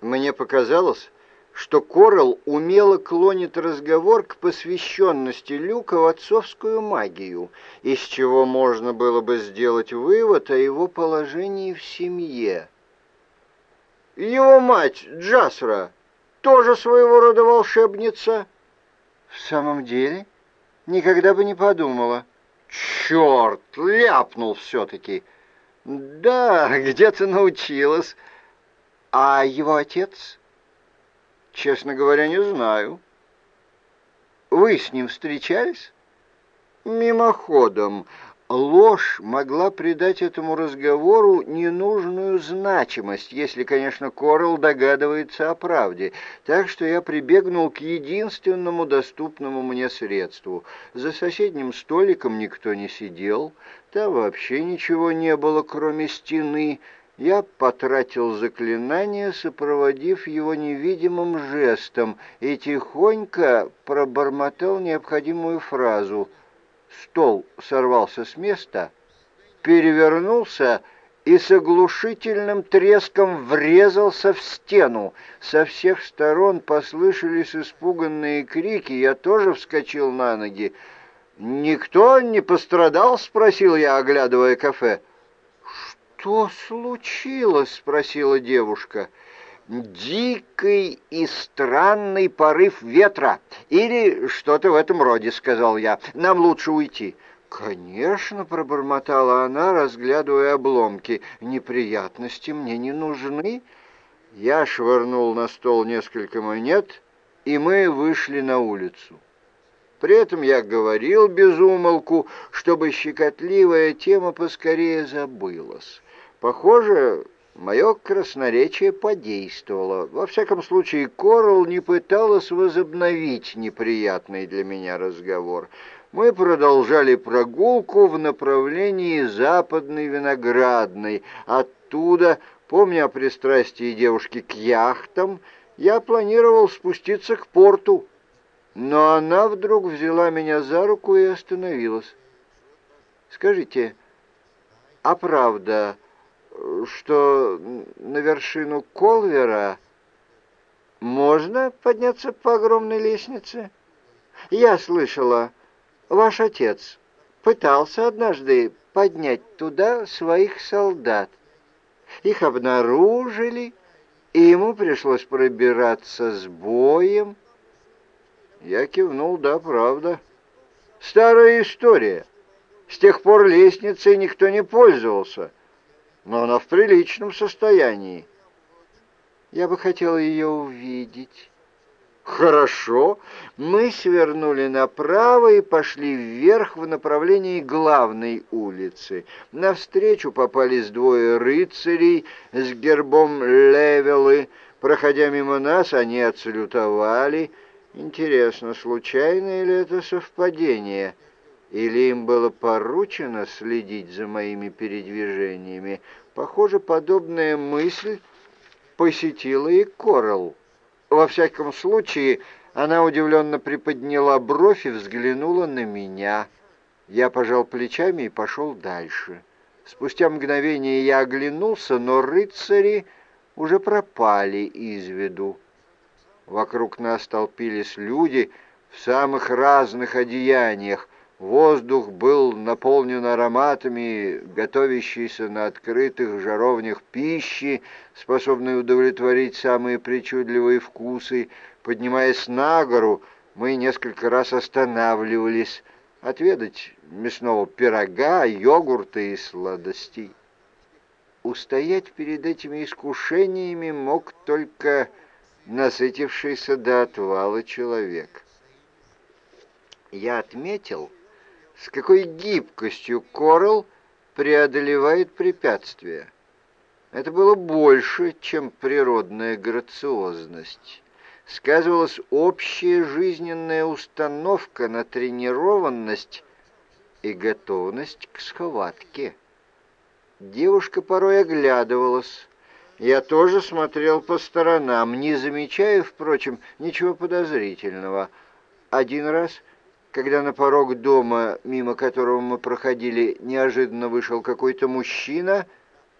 Мне показалось, что Коралл умело клонит разговор к посвященности Люка в отцовскую магию, из чего можно было бы сделать вывод о его положении в семье. Его мать, Джасра, тоже своего рода волшебница. В самом деле? Никогда бы не подумала. Черт, ляпнул все-таки. Да, где-то научилась. А его отец? Честно говоря, не знаю. Вы с ним встречались? Мимоходом. Ложь могла придать этому разговору ненужную значимость, если, конечно, Корл догадывается о правде, так что я прибегнул к единственному доступному мне средству. За соседним столиком никто не сидел, там вообще ничего не было, кроме стены. Я потратил заклинание, сопроводив его невидимым жестом, и тихонько пробормотал необходимую фразу — стол сорвался с места, перевернулся и с оглушительным треском врезался в стену. Со всех сторон послышались испуганные крики, я тоже вскочил на ноги. «Никто не пострадал?» — спросил я, оглядывая кафе. «Что случилось?» — спросила девушка дикий и странный порыв ветра. Или что-то в этом роде, сказал я. Нам лучше уйти. «Конечно», — пробормотала она, разглядывая обломки, — «неприятности мне не нужны». Я швырнул на стол несколько монет, и мы вышли на улицу. При этом я говорил без умолку, чтобы щекотливая тема поскорее забылась. Похоже, Мое красноречие подействовало. Во всяком случае, Корл не пыталась возобновить неприятный для меня разговор. Мы продолжали прогулку в направлении западной виноградной. Оттуда, помня о пристрастии девушки к яхтам, я планировал спуститься к порту. Но она вдруг взяла меня за руку и остановилась. «Скажите, а правда...» что на вершину Колвера можно подняться по огромной лестнице? Я слышала, ваш отец пытался однажды поднять туда своих солдат. Их обнаружили, и ему пришлось пробираться с боем. Я кивнул, да, правда. Старая история. С тех пор лестницей никто не пользовался но она в приличном состоянии. Я бы хотела ее увидеть. Хорошо. Мы свернули направо и пошли вверх в направлении главной улицы. Навстречу попались двое рыцарей с гербом Левелы. Проходя мимо нас, они отсалютовали. Интересно, случайно или это совпадение?» Или им было поручено следить за моими передвижениями? Похоже, подобная мысль посетила и Коралл. Во всяком случае, она удивленно приподняла бровь и взглянула на меня. Я пожал плечами и пошел дальше. Спустя мгновение я оглянулся, но рыцари уже пропали из виду. Вокруг нас толпились люди в самых разных одеяниях, Воздух был наполнен ароматами, готовящейся на открытых жаровнях пищи, способной удовлетворить самые причудливые вкусы. Поднимаясь на гору, мы несколько раз останавливались отведать мясного пирога, йогурта и сладостей. Устоять перед этими искушениями мог только насытившийся до отвала человек. Я отметил, с какой гибкостью Коралл преодолевает препятствия. Это было больше, чем природная грациозность. Сказывалась общая жизненная установка на тренированность и готовность к схватке. Девушка порой оглядывалась. Я тоже смотрел по сторонам, не замечая, впрочем, ничего подозрительного. Один раз когда на порог дома, мимо которого мы проходили, неожиданно вышел какой-то мужчина,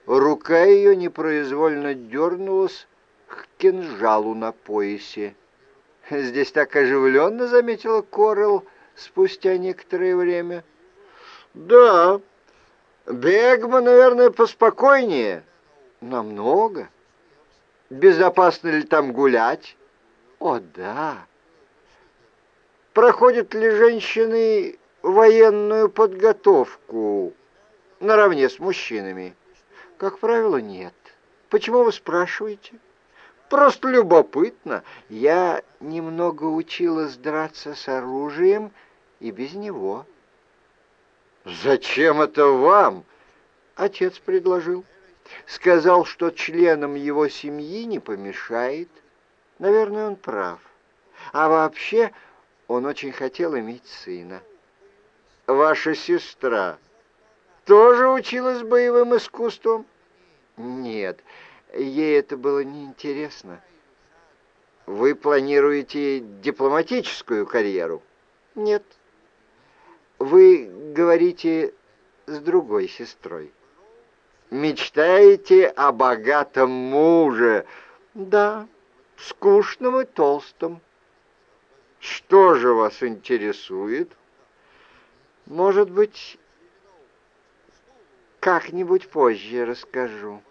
рука ее непроизвольно дернулась, к кинжалу на поясе. «Здесь так оживленно», — заметила Корел спустя некоторое время. «Да, Бегма, наверное, поспокойнее». «Намного. Безопасно ли там гулять?» «О, да». «Проходят ли женщины военную подготовку наравне с мужчинами?» «Как правило, нет. Почему вы спрашиваете?» Просто любопытно. Я немного училась драться с оружием и без него. Зачем это вам? Отец предложил. Сказал, что членам его семьи не помешает. Наверное, он прав. А вообще, он очень хотел иметь сына. Ваша сестра тоже училась боевым искусством? Нет, Ей это было неинтересно. Вы планируете дипломатическую карьеру? Нет. Вы говорите с другой сестрой. Мечтаете о богатом муже? Да, скучном и толстом. Что же вас интересует? Может быть, как-нибудь позже расскажу.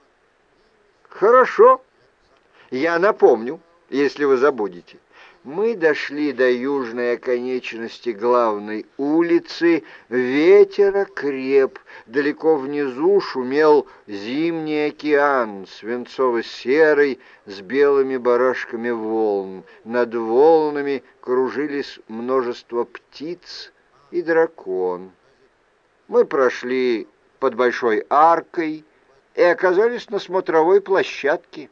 Хорошо, я напомню, если вы забудете. Мы дошли до южной оконечности главной улицы, ветер окреп, далеко внизу шумел зимний океан, свинцово-серый, с белыми барашками волн. Над волнами кружились множество птиц и дракон. Мы прошли под большой аркой, и оказались на смотровой площадке.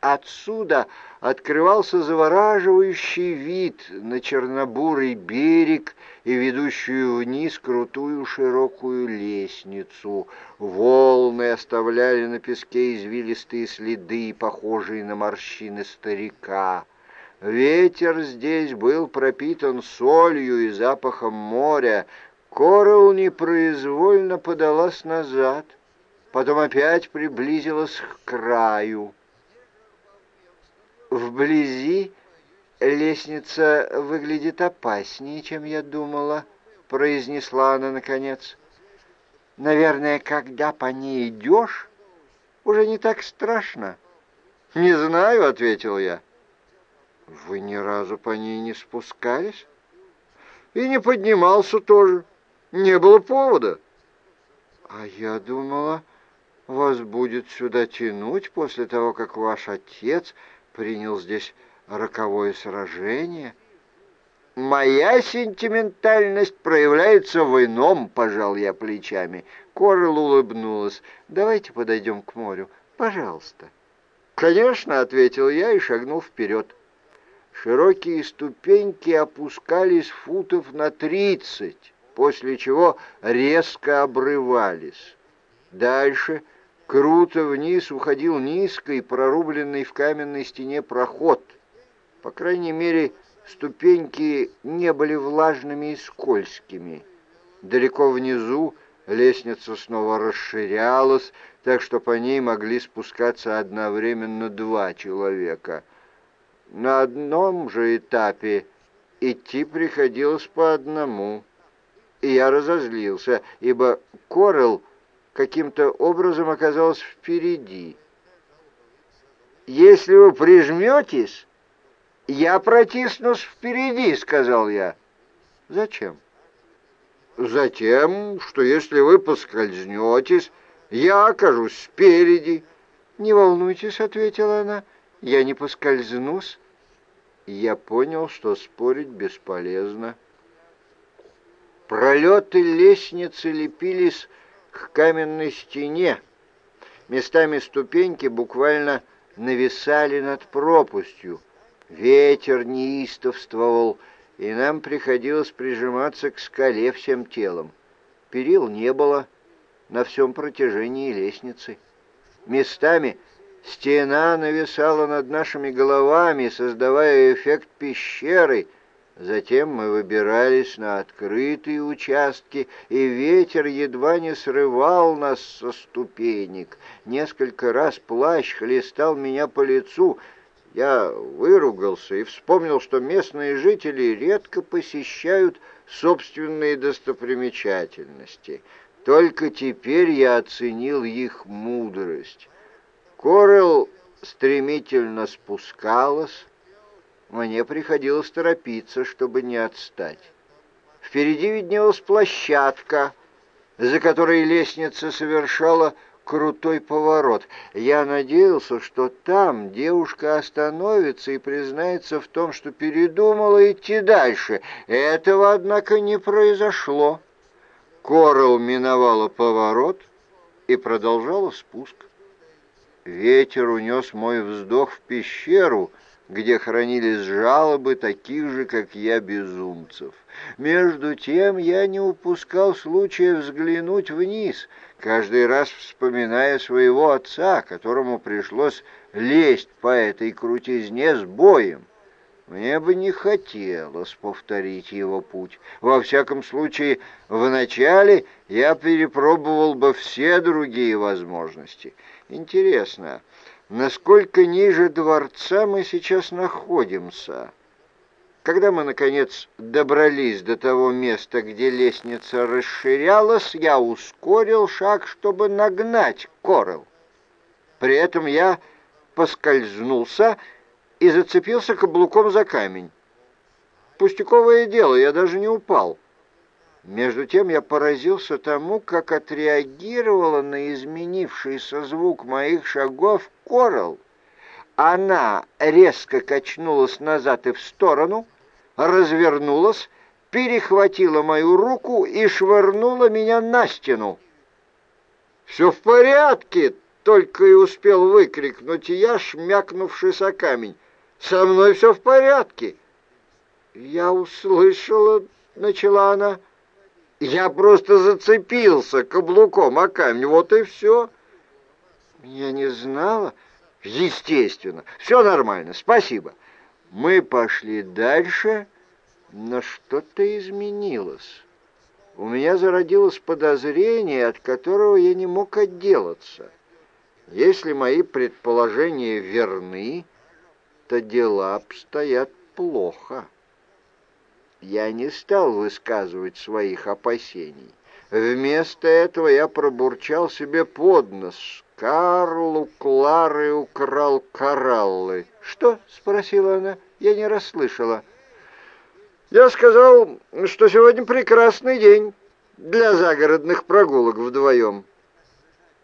Отсюда открывался завораживающий вид на чернобурый берег и ведущую вниз крутую широкую лестницу. Волны оставляли на песке извилистые следы, похожие на морщины старика. Ветер здесь был пропитан солью и запахом моря. Корел непроизвольно подалась назад — потом опять приблизилась к краю. Вблизи лестница выглядит опаснее, чем я думала, произнесла она наконец. Наверное, когда по ней идешь, уже не так страшно. Не знаю, ответил я. Вы ни разу по ней не спускались? И не поднимался тоже. Не было повода. А я думала, вас будет сюда тянуть после того, как ваш отец принял здесь роковое сражение? Моя сентиментальность проявляется в ином, пожал я плечами. Корел улыбнулась. Давайте подойдем к морю, пожалуйста. Конечно, ответил я и шагнул вперед. Широкие ступеньки опускались футов на тридцать, после чего резко обрывались. Дальше Круто вниз уходил низкий, прорубленный в каменной стене проход. По крайней мере, ступеньки не были влажными и скользкими. Далеко внизу лестница снова расширялась, так что по ней могли спускаться одновременно два человека. На одном же этапе идти приходилось по одному. И я разозлился, ибо Корел каким-то образом оказалась впереди. «Если вы прижметесь, я протиснусь впереди», — сказал я. «Зачем?» «Затем, что если вы поскользнетесь, я окажусь спереди». «Не волнуйтесь», — ответила она, — «я не поскользнусь». Я понял, что спорить бесполезно. Пролеты лестницы лепились к каменной стене. Местами ступеньки буквально нависали над пропастью. Ветер неистовствовал, и нам приходилось прижиматься к скале всем телом. Перил не было на всем протяжении лестницы. Местами стена нависала над нашими головами, создавая эффект пещеры — Затем мы выбирались на открытые участки, и ветер едва не срывал нас со ступенек. Несколько раз плащ хлестал меня по лицу. Я выругался и вспомнил, что местные жители редко посещают собственные достопримечательности. Только теперь я оценил их мудрость. Корел стремительно спускалась. Мне приходилось торопиться, чтобы не отстать. Впереди виднелась площадка, за которой лестница совершала крутой поворот. Я надеялся, что там девушка остановится и признается в том, что передумала идти дальше. Этого, однако, не произошло. Коралл миновала поворот и продолжала спуск. Ветер унес мой вздох в пещеру, где хранились жалобы таких же, как я, безумцев. Между тем я не упускал случая взглянуть вниз, каждый раз вспоминая своего отца, которому пришлось лезть по этой крутизне с боем. Мне бы не хотелось повторить его путь. Во всяком случае, вначале я перепробовал бы все другие возможности. Интересно, насколько ниже дворца мы сейчас находимся?» Когда мы, наконец, добрались до того места, где лестница расширялась, я ускорил шаг, чтобы нагнать Корел. При этом я поскользнулся и зацепился каблуком за камень. Пустяковое дело, я даже не упал. Между тем я поразился тому, как отреагировала на изменившийся звук моих шагов Корел. Она резко качнулась назад и в сторону, развернулась, перехватила мою руку и швырнула меня на стену. «Все в порядке!» — только и успел выкрикнуть я, шмякнувшись о камень. «Со мной все в порядке!» «Я услышала...» — начала она. «Я просто зацепился каблуком о камень, вот и все!» «Я не знала...» Естественно. Все нормально. Спасибо. Мы пошли дальше, но что-то изменилось. У меня зародилось подозрение, от которого я не мог отделаться. Если мои предположения верны, то дела обстоят плохо. Я не стал высказывать своих опасений. Вместо этого я пробурчал себе под нос. Карлу Клары украл кораллы. «Что?» — спросила она. Я не расслышала. «Я сказал, что сегодня прекрасный день для загородных прогулок вдвоем».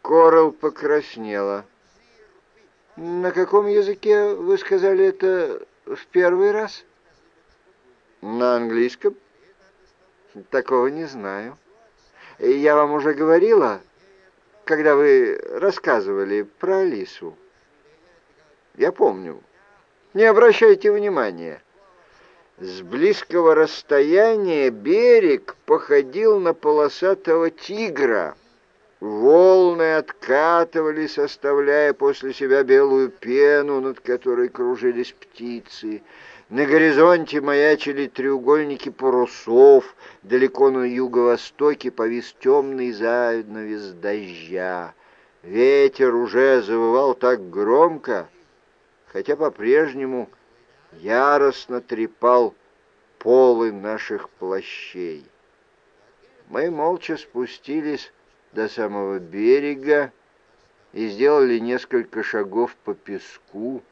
Корал покраснела. «На каком языке вы сказали это в первый раз?» «На английском». «Такого не знаю». Я вам уже говорила, когда вы рассказывали про Алису. Я помню. Не обращайте внимания. С близкого расстояния берег походил на полосатого тигра. Волны откатывались, оставляя после себя белую пену, над которой кружились птицы. На горизонте маячили треугольники парусов, далеко на юго-востоке повис темный занавес дождя. Ветер уже завывал так громко, хотя по-прежнему яростно трепал полы наших плащей. Мы молча спустились до самого берега и сделали несколько шагов по песку,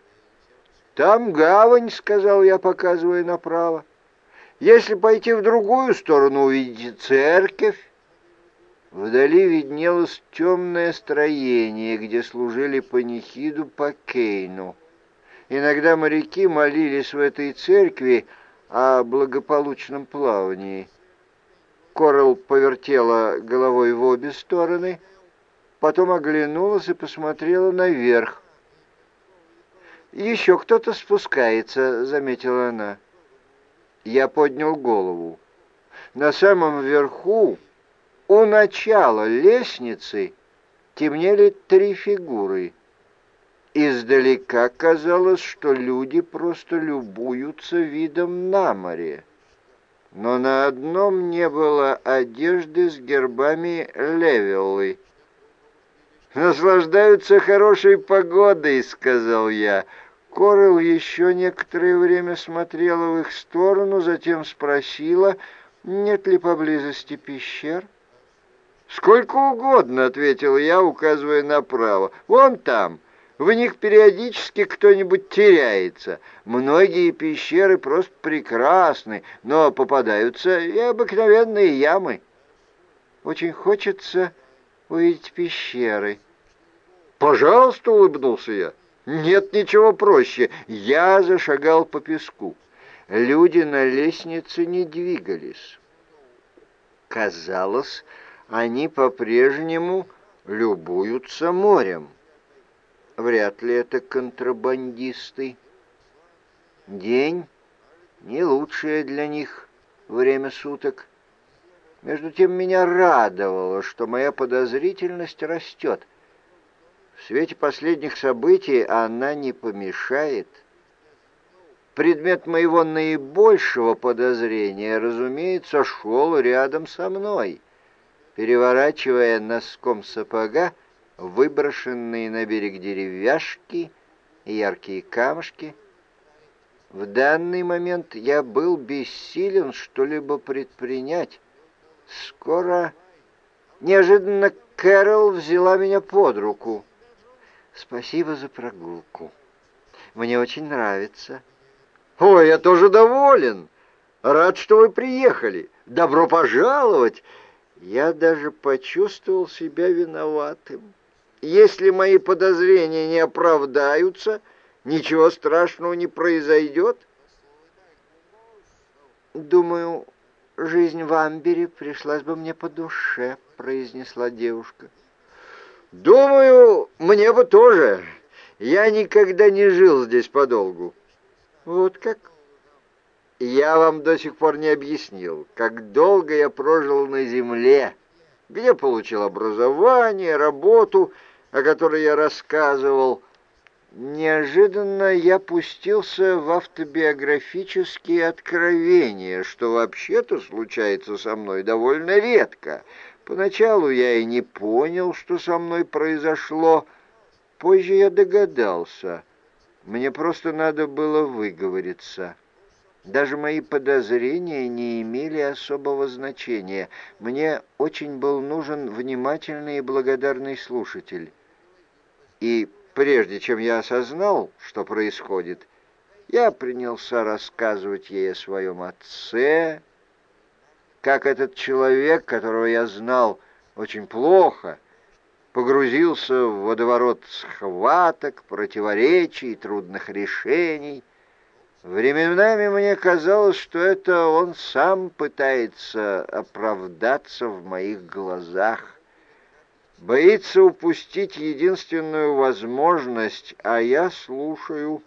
«Там гавань», — сказал я, показывая направо. «Если пойти в другую сторону, увидите церковь». Вдали виднелось темное строение, где служили панихиду по Кейну. Иногда моряки молились в этой церкви о благополучном плавании. Корал повертела головой в обе стороны, потом оглянулась и посмотрела наверх. «Еще кто-то спускается», — заметила она. Я поднял голову. На самом верху, у начала лестницы, темнели три фигуры. Издалека казалось, что люди просто любуются видом на море. Но на одном не было одежды с гербами Левеллы. «Наслаждаются хорошей погодой», — сказал я. Корел еще некоторое время смотрела в их сторону, затем спросила, нет ли поблизости пещер. «Сколько угодно», — ответил я, указывая направо. «Вон там. В них периодически кто-нибудь теряется. Многие пещеры просто прекрасны, но попадаются и обыкновенные ямы. Очень хочется увидеть пещеры». «Пожалуйста», — улыбнулся я. «Нет ничего проще». Я зашагал по песку. Люди на лестнице не двигались. Казалось, они по-прежнему любуются морем. Вряд ли это контрабандисты. День — не лучшее для них время суток. Между тем меня радовало, что моя подозрительность растет. В свете последних событий она не помешает. Предмет моего наибольшего подозрения, разумеется, шел рядом со мной, переворачивая носком сапога выброшенные на берег деревяшки и яркие камушки. В данный момент я был бессилен что-либо предпринять. Скоро... Неожиданно Кэрол взяла меня под руку. «Спасибо за прогулку. Мне очень нравится». «Ой, я тоже доволен. Рад, что вы приехали. Добро пожаловать!» Я даже почувствовал себя виноватым. Если мои подозрения не оправдаются, ничего страшного не произойдет. «Думаю, жизнь в Амбере пришлась бы мне по душе», — произнесла девушка. «Думаю, мне бы тоже. Я никогда не жил здесь подолгу». «Вот как?» «Я вам до сих пор не объяснил, как долго я прожил на земле, где получил образование, работу» о которой я рассказывал, неожиданно я пустился в автобиографические откровения, что вообще-то случается со мной довольно редко. Поначалу я и не понял, что со мной произошло. Позже я догадался. Мне просто надо было выговориться. Даже мои подозрения не имели особого значения. Мне очень был нужен внимательный и благодарный слушатель. И прежде чем я осознал, что происходит, я принялся рассказывать ей о своем отце, как этот человек, которого я знал очень плохо, погрузился в водоворот схваток, противоречий трудных решений. Временами мне казалось, что это он сам пытается оправдаться в моих глазах боится упустить единственную возможность, а я слушаю,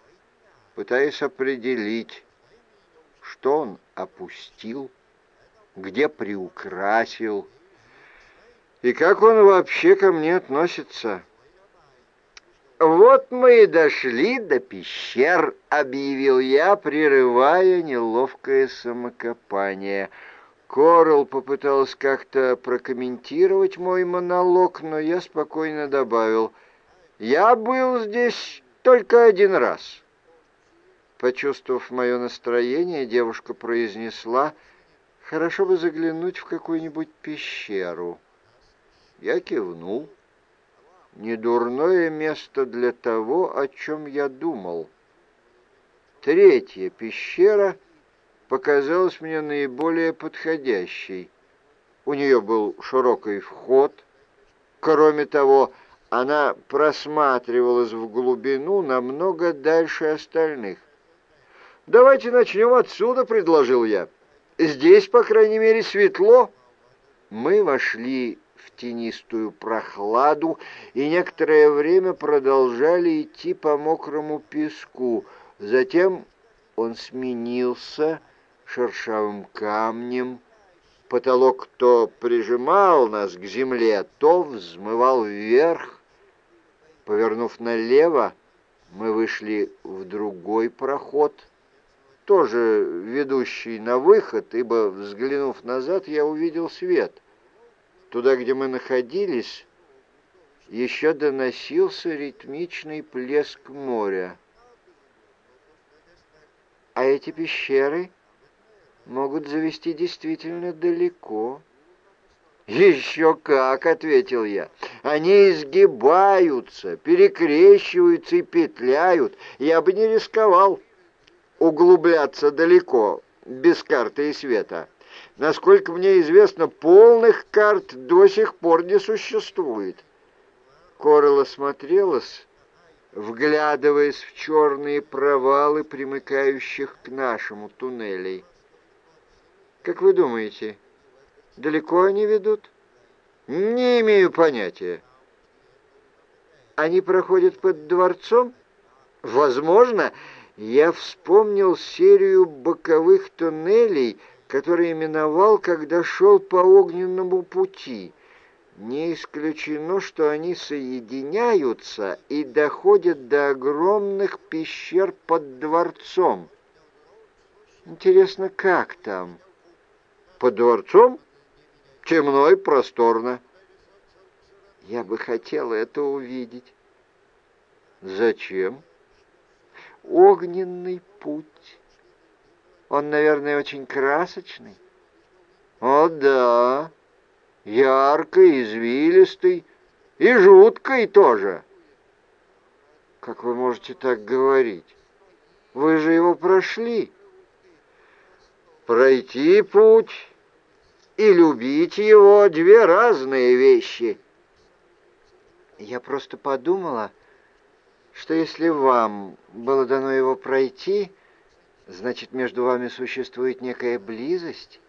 пытаясь определить, что он опустил, где приукрасил и как он вообще ко мне относится. «Вот мы и дошли до пещер», — объявил я, прерывая неловкое самокопание — Корл попыталась как-то прокомментировать мой монолог, но я спокойно добавил, «Я был здесь только один раз». Почувствовав мое настроение, девушка произнесла, «Хорошо бы заглянуть в какую-нибудь пещеру». Я кивнул. Недурное место для того, о чем я думал. Третья пещера — показалась мне наиболее подходящей. У нее был широкий вход. Кроме того, она просматривалась в глубину намного дальше остальных. «Давайте начнем отсюда», — предложил я. «Здесь, по крайней мере, светло». Мы вошли в тенистую прохладу и некоторое время продолжали идти по мокрому песку. Затем он сменился шершавым камнем. Потолок то прижимал нас к земле, то взмывал вверх. Повернув налево, мы вышли в другой проход, тоже ведущий на выход, ибо, взглянув назад, я увидел свет. Туда, где мы находились, еще доносился ритмичный плеск моря. эти пещеры могут завести действительно далеко. «Еще как!» — ответил я. «Они изгибаются, перекрещиваются и петляют. Я бы не рисковал углубляться далеко, без карты и света. Насколько мне известно, полных карт до сих пор не существует». Корел осмотрелась, вглядываясь в черные провалы, примыкающих к нашему туннелей. «Как вы думаете?» Далеко они ведут? Не имею понятия. Они проходят под дворцом? Возможно. Я вспомнил серию боковых туннелей, которые миновал, когда шел по огненному пути. Не исключено, что они соединяются и доходят до огромных пещер под дворцом. Интересно, как там? Под дворцом? темно и просторно. Я бы хотел это увидеть. Зачем? Огненный путь. Он, наверное, очень красочный. О, да, яркий, извилистый и жуткий тоже. Как вы можете так говорить? Вы же его прошли. Пройти путь и любить его — две разные вещи. Я просто подумала, что если вам было дано его пройти, значит, между вами существует некая близость.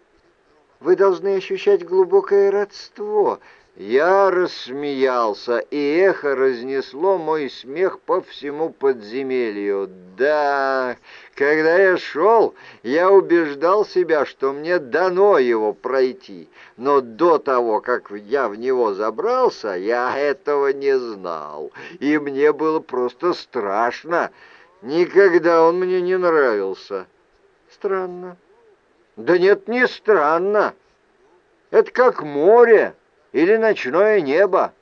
Вы должны ощущать глубокое родство — я рассмеялся, и эхо разнесло мой смех по всему подземелью. Да, когда я шел, я убеждал себя, что мне дано его пройти, но до того, как я в него забрался, я этого не знал, и мне было просто страшно. Никогда он мне не нравился. Странно. Да нет, не странно. Это как море или ночное небо.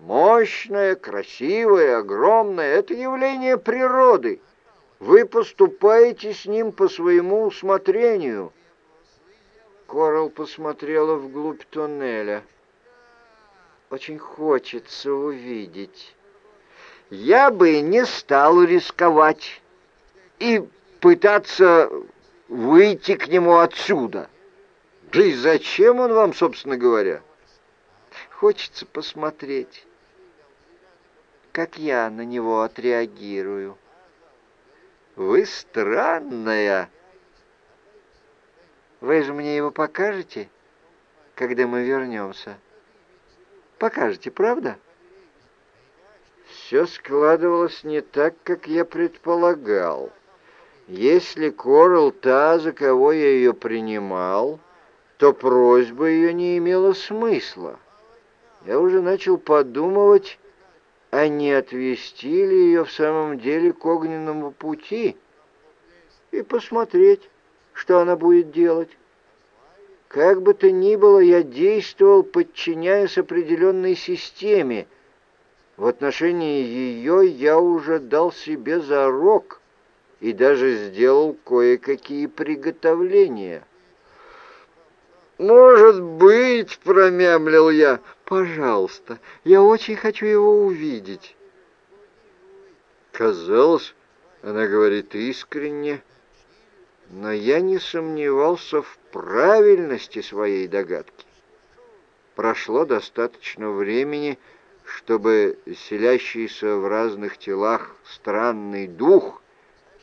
Мощное, красивое, огромное — это явление природы. Вы поступаете с ним по своему усмотрению. Корал посмотрела вглубь туннеля. Очень хочется увидеть. Я бы не стал рисковать и пытаться выйти к нему отсюда. Да и зачем он вам, собственно говоря? Хочется посмотреть, как я на него отреагирую. Вы странная. Вы же мне его покажете, когда мы вернемся? Покажете, правда? Все складывалось не так, как я предполагал. Если Корл та, за кого я ее принимал, то просьба ее не имела смысла я уже начал подумывать, а не отвести ли ее в самом деле к огненному пути и посмотреть, что она будет делать. Как бы то ни было, я действовал, подчиняясь определенной системе. В отношении ее я уже дал себе зарок и даже сделал кое-какие приготовления. «Может быть», — промямлил я, — «пожалуйста, я очень хочу его увидеть». Казалось, она говорит искренне, но я не сомневался в правильности своей догадки. Прошло достаточно времени, чтобы селящийся в разных телах странный дух,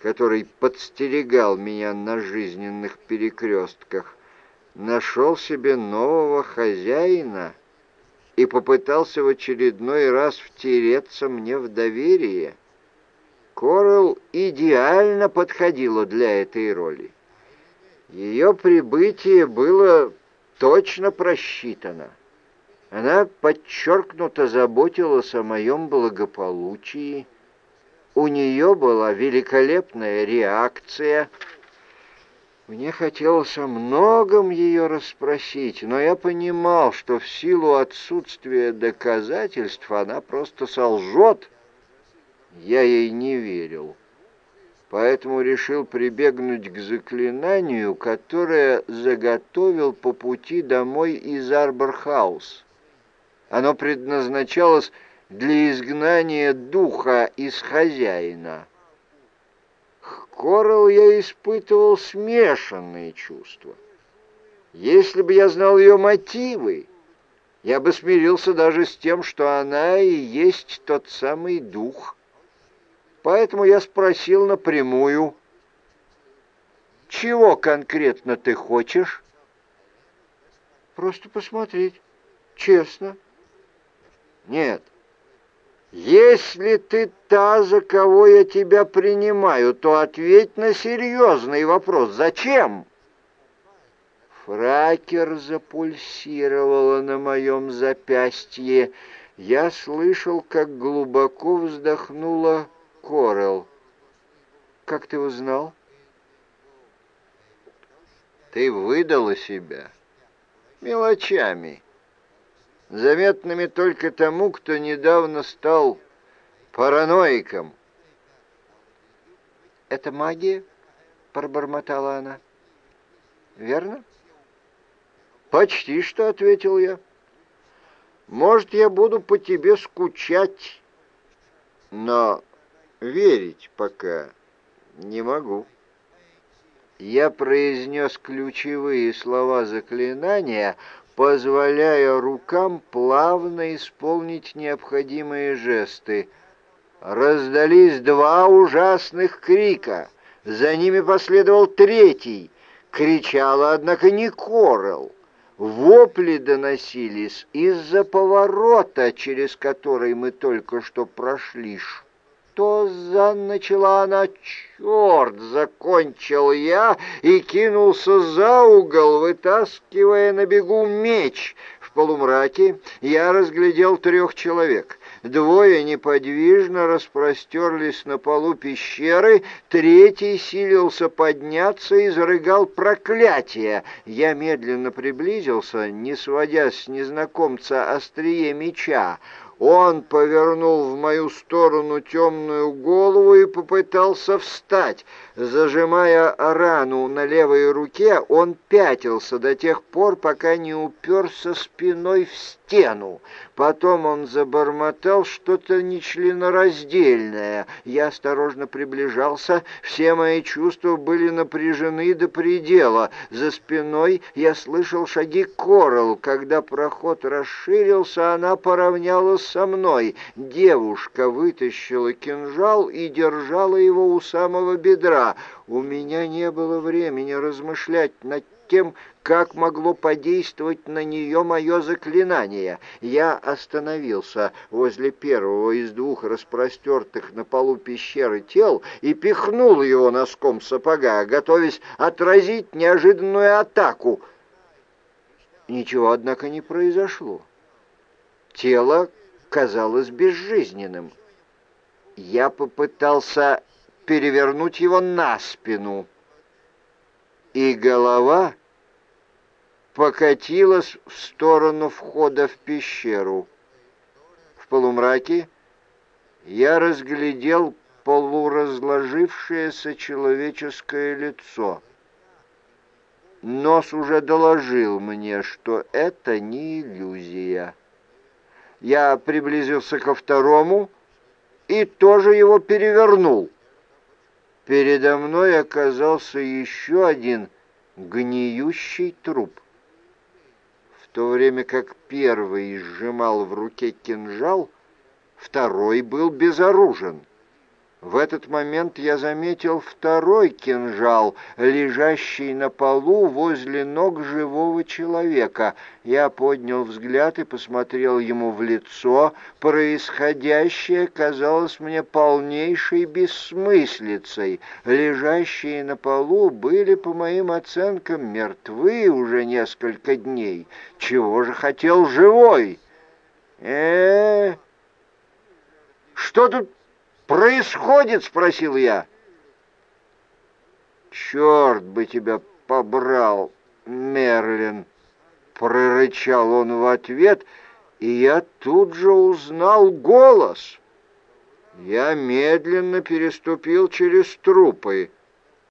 который подстерегал меня на жизненных перекрестках, нашел себе нового хозяина и попытался в очередной раз втереться мне в доверие. Корел идеально подходила для этой роли. Ее прибытие было точно просчитано. Она подчеркнуто заботилась о моем благополучии. У нее была великолепная реакция — мне хотелось о многом ее расспросить, но я понимал, что в силу отсутствия доказательств она просто солжет. Я ей не верил. поэтому решил прибегнуть к заклинанию, которое заготовил по пути домой из Арборхаус. Оно предназначалось для изгнания духа из хозяина. К я испытывал смешанные чувства. Если бы я знал ее мотивы, я бы смирился даже с тем, что она и есть тот самый дух. Поэтому я спросил напрямую, «Чего конкретно ты хочешь?» «Просто посмотреть, честно». «Нет, если ты та, за кого я тебя принимаю, то ответь на серьезный вопрос. Зачем?» Фракер запульсировала на моем запястье. Я слышал, как глубоко вздохнула Корел. «Как ты узнал?» «Ты выдала себя мелочами, заметными только тому, кто недавно стал параноиком». «Это магия?» — пробормотала она. «Верно?» «Почти что», — ответил я. «Может, я буду по тебе скучать, но верить пока не могу». Я произнес ключевые слова заклинания, позволяя рукам плавно исполнить необходимые жесты. Раздались два ужасных крика. За ними последовал третий. Кричала, однако, не Корел. Вопли доносились из-за поворота, через который мы только что прошли. Что за начала она? Черт! Закончил я и кинулся за угол, вытаскивая на бегу меч. В полумраке я разглядел трех человек. Двое неподвижно распростерлись на полу пещеры, третий силился подняться и зарыгал проклятие. Я медленно приблизился, не сводя с незнакомца острие меча. Он повернул в мою сторону темную голову и попытался встать. Зажимая рану на левой руке, он пятился до тех пор, пока не уперся спиной в стену. Потом он забормотал что-то нечленораздельное. Я осторожно приближался, все мои чувства были напряжены до предела. За спиной я слышал шаги Корал. Когда проход расширился, она поравнялась со мной. Девушка вытащила кинжал и держала его у самого бедра. У меня не было времени размышлять над тем, как могло подействовать на нее мое заклинание. Я остановился возле первого из двух распростертых на полу пещеры тел и пихнул его носком сапога, готовясь отразить неожиданную атаку. Ничего, однако, не произошло. Тело казалось безжизненным. Я попытался перевернуть его на спину. И голова покатилась в сторону входа в пещеру. В полумраке я разглядел полуразложившееся человеческое лицо. Нос уже доложил мне, что это не иллюзия. Я приблизился ко второму и тоже его перевернул. Передо мной оказался еще один гниющий труп. В то время как первый сжимал в руке кинжал, второй был безоружен — в этот момент я заметил второй кинжал, лежащий на полу возле ног живого человека. Я поднял взгляд и посмотрел ему в лицо. Происходящее казалось мне полнейшей бессмыслицей. Лежащие на полу были, по моим оценкам, мертвы уже несколько дней. Чего же хотел живой? э, что тут происходит?» — спросил я. «Черт бы тебя побрал, Мерлин!» — прорычал он в ответ, и я тут же узнал голос. Я медленно переступил через трупы.